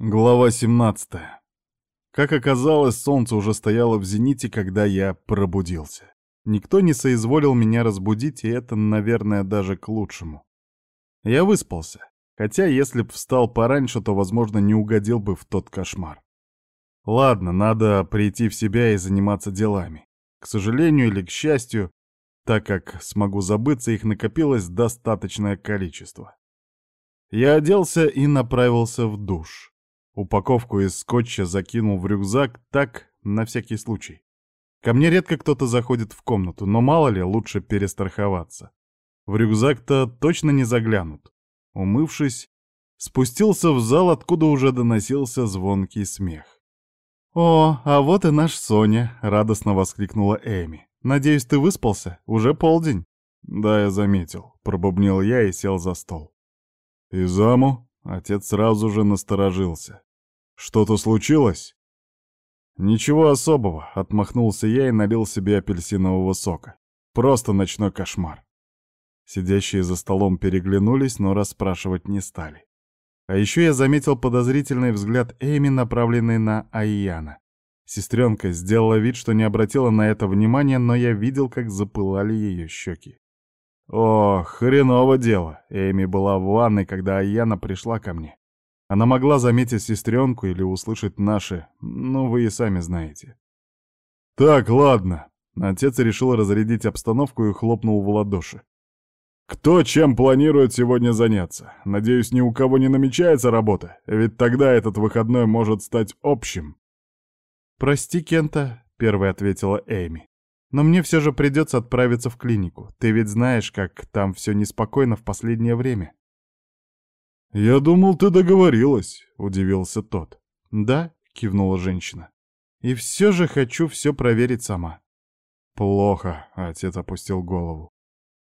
Глава 17. Как оказалось, солнце уже стояло в зените, когда я пробудился. Никто не соизволил меня разбудить, и это, наверное, даже к лучшему. Я выспался, хотя если б встал пораньше, то, возможно, не угодил бы в тот кошмар. Ладно, надо прийти в себя и заниматься делами. К сожалению или к счастью, так как смогу забыться, их накопилось достаточное количество. Я оделся и направился в душ. Упаковку из скотча закинул в рюкзак так, на всякий случай. Ко мне редко кто-то заходит в комнату, но мало ли, лучше перестраховаться. В рюкзак-то точно не заглянут. Умывшись, спустился в зал, откуда уже доносился звонкий смех. «О, а вот и наш Соня!» — радостно воскликнула Эми. «Надеюсь, ты выспался? Уже полдень?» «Да, я заметил», — пробубнил я и сел за стол. «И заму?» — отец сразу же насторожился. «Что-то случилось?» «Ничего особого», — отмахнулся я и налил себе апельсинового сока. «Просто ночной кошмар». Сидящие за столом переглянулись, но расспрашивать не стали. А еще я заметил подозрительный взгляд Эми, направленный на Айяна. Сестренка сделала вид, что не обратила на это внимания, но я видел, как запылали ее щеки. О, хреново дело. Эми была в ванной, когда Айяна пришла ко мне. Она могла заметить сестренку или услышать наши, ну, вы и сами знаете. «Так, ладно». Отец решил разрядить обстановку и хлопнул в ладоши. «Кто чем планирует сегодня заняться? Надеюсь, ни у кого не намечается работа, ведь тогда этот выходной может стать общим». «Прости, Кента», — первой ответила Эми. «Но мне все же придется отправиться в клинику. Ты ведь знаешь, как там все неспокойно в последнее время». «Я думал, ты договорилась», — удивился тот. «Да», — кивнула женщина. «И все же хочу все проверить сама». «Плохо», — отец опустил голову.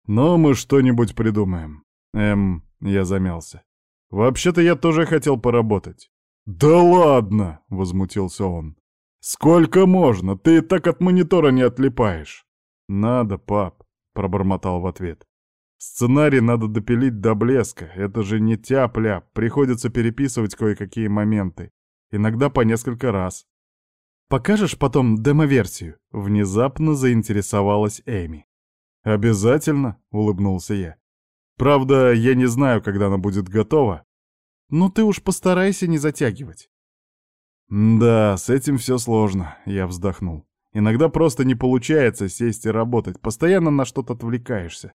«Но мы что-нибудь придумаем». «Эм...» — я замялся. «Вообще-то я тоже хотел поработать». «Да ладно!» — возмутился он. «Сколько можно? Ты и так от монитора не отлипаешь». «Надо, пап», — пробормотал в ответ. Сценарий надо допилить до блеска, это же не тяп-ляп, приходится переписывать кое-какие моменты, иногда по несколько раз. «Покажешь потом демоверсию?» — внезапно заинтересовалась Эми. «Обязательно», — улыбнулся я. «Правда, я не знаю, когда она будет готова». «Ну ты уж постарайся не затягивать». «Да, с этим все сложно», — я вздохнул. «Иногда просто не получается сесть и работать, постоянно на что-то отвлекаешься.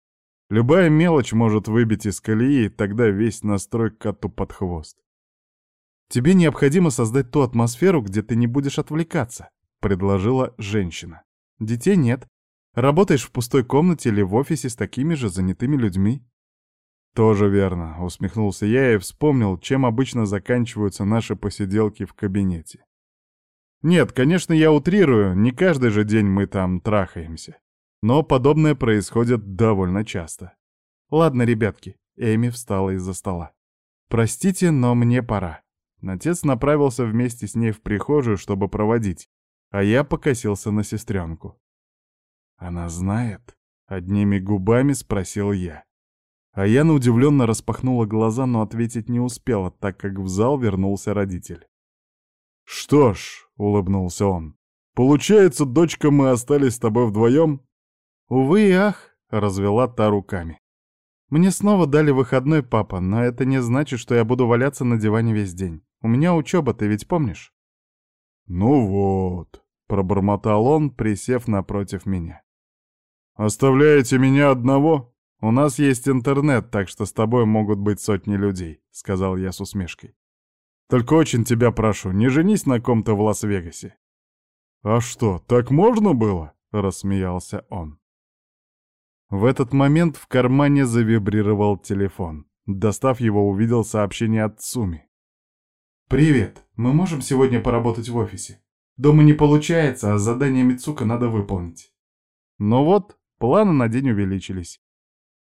Любая мелочь может выбить из колеи, тогда весь настрой коту под хвост. «Тебе необходимо создать ту атмосферу, где ты не будешь отвлекаться», — предложила женщина. «Детей нет. Работаешь в пустой комнате или в офисе с такими же занятыми людьми». «Тоже верно», — усмехнулся я и вспомнил, чем обычно заканчиваются наши посиделки в кабинете. «Нет, конечно, я утрирую, не каждый же день мы там трахаемся. Но подобное происходит довольно часто. Ладно, ребятки, Эми встала из-за стола. Простите, но мне пора. Отец направился вместе с ней в прихожую, чтобы проводить, а я покосился на сестренку. «Она знает?» — одними губами спросил я. А Яна удивленно распахнула глаза, но ответить не успела, так как в зал вернулся родитель. «Что ж», — улыбнулся он, — «получается, дочка, мы остались с тобой вдвоем?» «Увы и ах», — развела та руками. «Мне снова дали выходной, папа, но это не значит, что я буду валяться на диване весь день. У меня учеба, ты ведь помнишь?» «Ну вот», — пробормотал он, присев напротив меня. «Оставляете меня одного? У нас есть интернет, так что с тобой могут быть сотни людей», — сказал я с усмешкой. «Только очень тебя прошу, не женись на ком-то в Лас-Вегасе». «А что, так можно было?» — рассмеялся он. В этот момент в кармане завибрировал телефон. Достав его, увидел сообщение от Суми. «Привет. Мы можем сегодня поработать в офисе? Дома не получается, а задание Мицука надо выполнить». Ну вот, планы на день увеличились.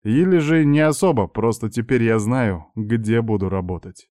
Или же не особо, просто теперь я знаю, где буду работать.